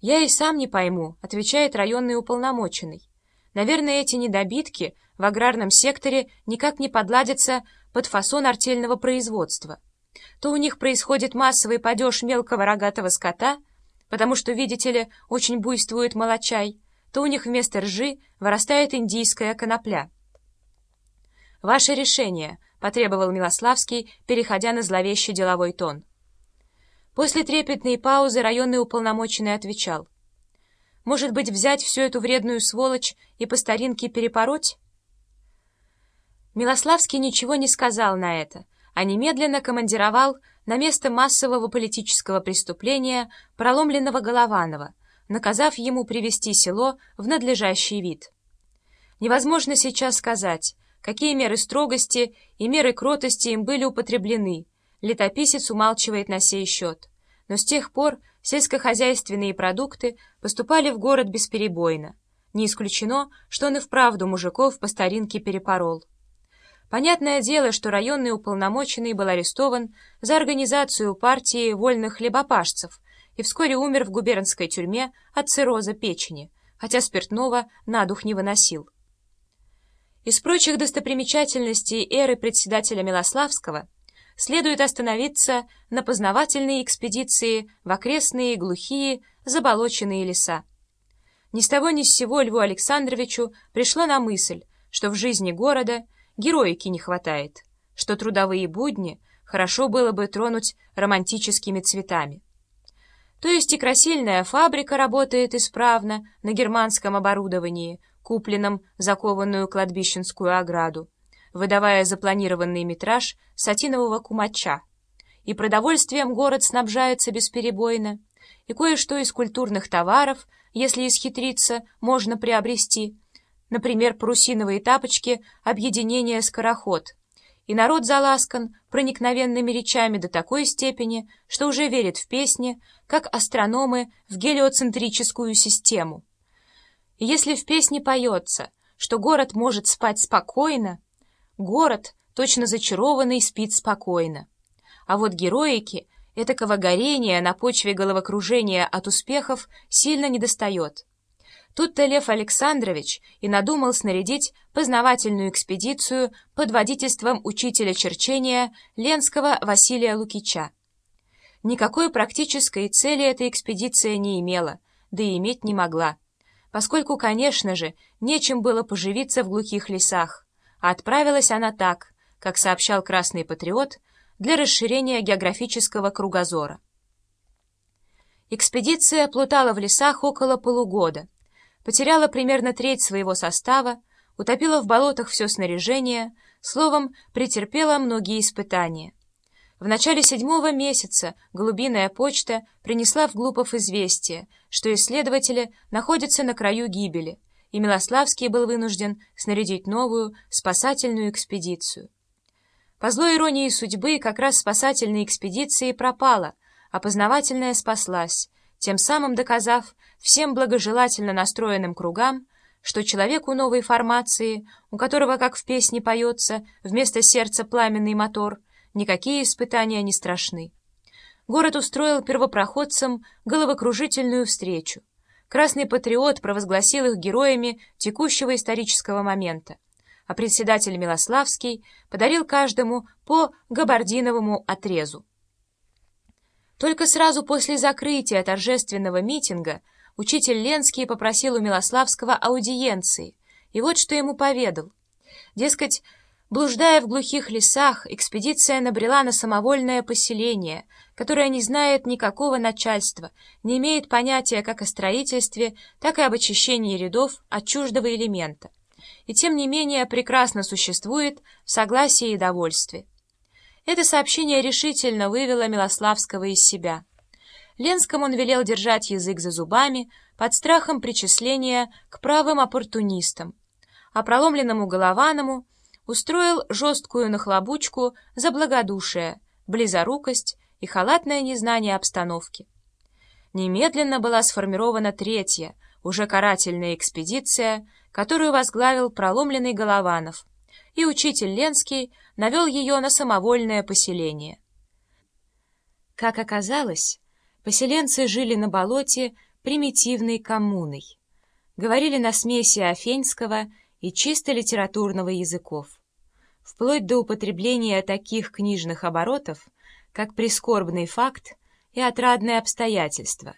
«Я и сам не пойму», — отвечает районный уполномоченный. «Наверное, эти недобитки в аграрном секторе никак не подладятся под фасон артельного производства. То у них происходит массовый падеж мелкого рогатого скота, потому что, видите ли, очень буйствует молочай, то у них вместо ржи вырастает индийская конопля». «Ваше решение», — потребовал Милославский, переходя на зловещий деловой тон. После трепетной паузы районный уполномоченный отвечал. «Может быть, взять всю эту вредную сволочь и по старинке перепороть?» Милославский ничего не сказал на это, а немедленно командировал на место массового политического преступления проломленного Голованова, наказав ему привести село в надлежащий вид. Невозможно сейчас сказать, какие меры строгости и меры кротости им были употреблены, летописец умалчивает на сей счет. Но с тех пор сельскохозяйственные продукты поступали в город бесперебойно. Не исключено, что он и вправду мужиков по старинке перепорол. Понятное дело, что районный уполномоченный был арестован за организацию партии вольных хлебопашцев и вскоре умер в губернской тюрьме от цирроза печени, хотя спиртного на дух не выносил. Из прочих достопримечательностей эры председателя Милославского следует остановиться на познавательной экспедиции в окрестные глухие заболоченные леса. Ни с того ни с сего Льву Александровичу пришло на мысль, что в жизни города героики не хватает, что трудовые будни хорошо было бы тронуть романтическими цветами. То есть и красильная фабрика работает исправно на германском оборудовании, купленном закованную кладбищенскую ограду, выдавая запланированный метраж сатинового кумача. И продовольствием город снабжается бесперебойно, и кое-что из культурных товаров, если исхитриться, можно приобрести, например, парусиновые тапочки объединения «Скороход», и народ заласкан проникновенными речами до такой степени, что уже верит в песни, как астрономы в гелиоцентрическую систему. И если в песне поется, что город может спать спокойно, Город, точно зачарованный, спит спокойно. А вот героики, этакого горения на почве головокружения от успехов сильно недостает. Тут-то Лев Александрович и надумал снарядить познавательную экспедицию под водительством учителя черчения Ленского Василия Лукича. Никакой практической цели эта экспедиция не имела, да и иметь не могла, поскольку, конечно же, нечем было поживиться в глухих лесах отправилась она так, как сообщал Красный Патриот, для расширения географического кругозора. Экспедиция плутала в лесах около полугода, потеряла примерно треть своего состава, утопила в болотах все снаряжение, словом, претерпела многие испытания. В начале седьмого месяца голубиная почта принесла в Глупов известие, что исследователи находятся на краю гибели — и Милославский был вынужден снарядить новую спасательную экспедицию. По злой иронии судьбы как раз спасательная экспедиция пропала, а познавательная спаслась, тем самым доказав всем благожелательно настроенным кругам, что человеку новой формации, у которого, как в песне поется, вместо сердца пламенный мотор, никакие испытания не страшны. Город устроил первопроходцам головокружительную встречу. Красный патриот провозгласил их героями текущего исторического момента, а председатель Милославский подарил каждому по габардиновому отрезу. Только сразу после закрытия торжественного митинга учитель Ленский попросил у Милославского аудиенции, и вот что ему поведал. Дескать, Блуждая в глухих лесах, экспедиция набрела на самовольное поселение, которое не знает никакого начальства, не имеет понятия как о строительстве, так и об очищении рядов от чуждого элемента, и тем не менее прекрасно существует в согласии и довольстве. Это сообщение решительно вывело Милославского из себя. Ленскому он велел держать язык за зубами под страхом причисления к правым оппортунистам, а проломленному Голованому — устроил жесткую нахлобучку за благодушие, близорукость и халатное незнание обстановки. Немедленно была сформирована третья, уже карательная экспедиция, которую возглавил проломленный Голованов, и учитель Ленский навел ее на самовольное поселение. Как оказалось, поселенцы жили на болоте примитивной коммуной. Говорили на смеси афенского и чисто литературного языков. Вплоть до употребления таких книжных оборотов, как прискорбный факт и отрадное обстоятельство.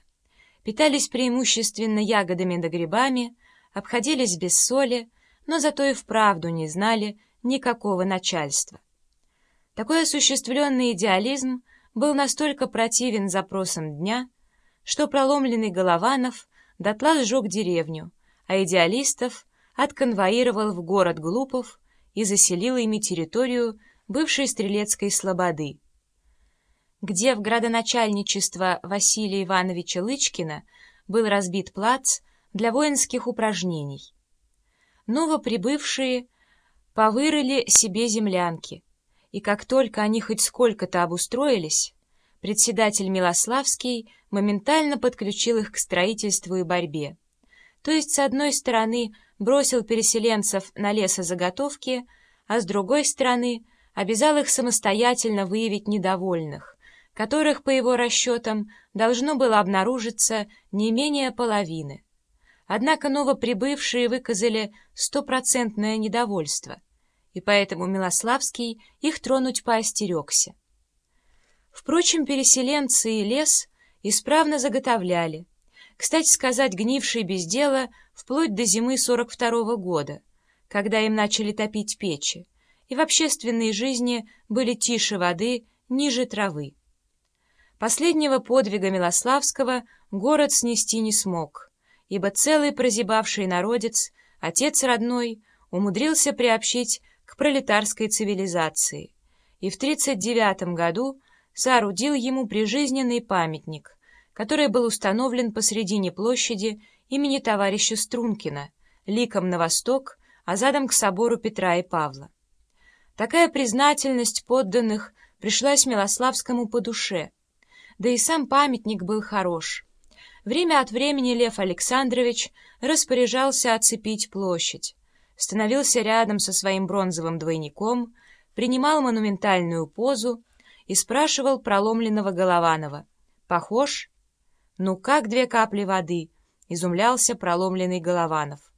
Питались преимущественно ягодами да грибами, обходились без соли, но зато и вправду не знали никакого начальства. Такой осуществленный идеализм был настолько противен запросам дня, что проломленный Голованов дотла сжег деревню, а идеалистов отконвоировал в город Глупов и заселил ими территорию бывшей Стрелецкой Слободы, где в градоначальничество Василия Ивановича Лычкина был разбит плац для воинских упражнений. Новоприбывшие повырыли себе землянки, и как только они хоть сколько-то обустроились, председатель Милославский моментально подключил их к строительству и борьбе. То есть, с одной стороны, бросил переселенцев на лесозаготовки, а с другой стороны, обязал их самостоятельно выявить недовольных, которых, по его расчетам, должно было обнаружиться не менее половины. Однако новоприбывшие выказали стопроцентное недовольство, и поэтому Милославский их тронуть поостерегся. Впрочем, переселенцы и лес исправно заготовляли. Кстати сказать, гнившие без дела вплоть до зимы 42-го года, когда им начали топить печи, и в общественной жизни были тише воды, ниже травы. Последнего подвига Милославского город снести не смог — ибо целый прозябавший народец, отец родной, умудрился приобщить к пролетарской цивилизации и в 1939 году соорудил ему прижизненный памятник, который был установлен посредине площади имени товарища Стрункина, ликом на восток, а задом к собору Петра и Павла. Такая признательность подданных пришлась Милославскому по душе, да и сам памятник был хорош — Время от времени Лев Александрович распоряжался оцепить площадь, становился рядом со своим бронзовым двойником, принимал монументальную позу и спрашивал проломленного Голованова. «Похож?» «Ну как две капли воды?» — изумлялся проломленный Голованов.